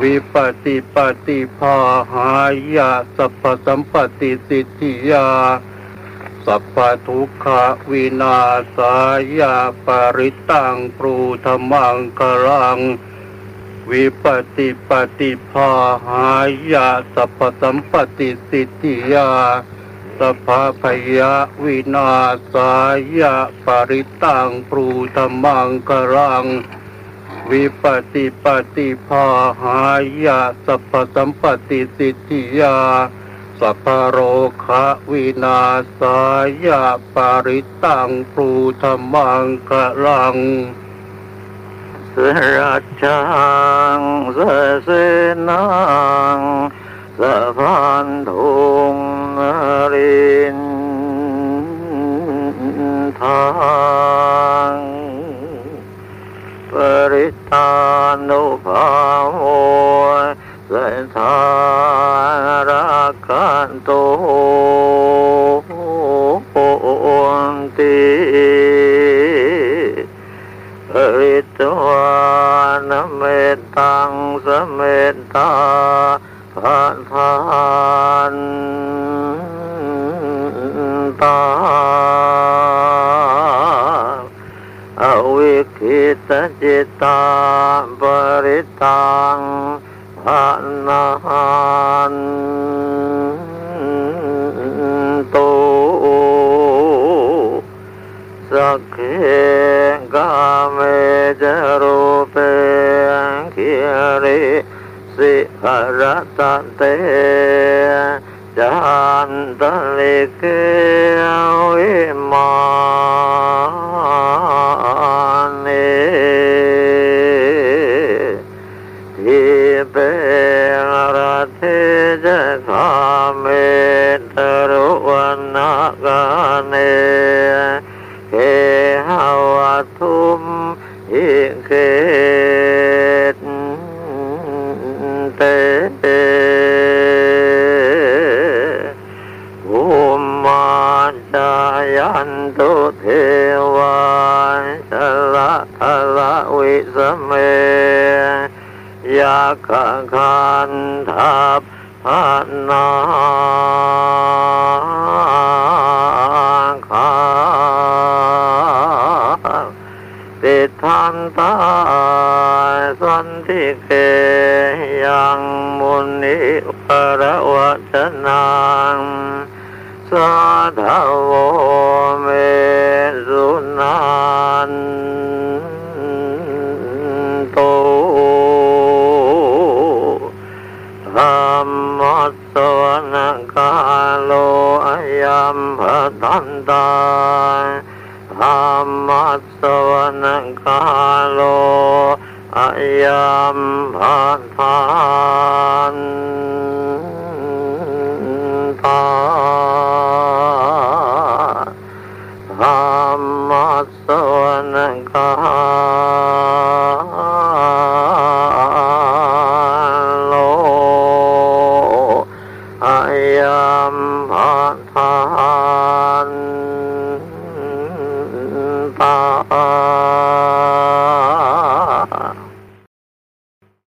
วิปติปฏิภาหายาสัพพสัมปติสิทธิยา สัพพทุกขวินาสายาปริตังปรูธรรมังกลัง วิปติปฏิภาหายาสัพพสัมปติสิทธิยาสัพพพยาวินาสายาปริตังปรูธรรมังกลัง วิปติปฏิภาหายาสัพพสัมปติสิทธิยาสัพพโรคะวินาสายาปาริตังปรูธรรมังกลังสรัจจังสเสนังสะพันธุงนรินทา ริตานุภาโวสัทธารักันโตติริตวานเมตตังสเมตตาพาทาน คิตจิตตาปริตังพานาานโต สักเคกาเมจโรเปคิริสิหรตเตจันตลิเกวิ ทิเประเทจะคาเมตรุวันนากาเนเกหาวัทุมหิเกตเตภูมาจายันตุเทวาชละทละวิสเม ยาคังคันทัพพนาคาติทันตาสันติเกยังมุนิวรวัจนังสาธโวเมสุนัน ตัวนกาโลอยัมพทันตาธรรมัสสวนกาโลอยัมพทันตาธรรมัสส uh, uh.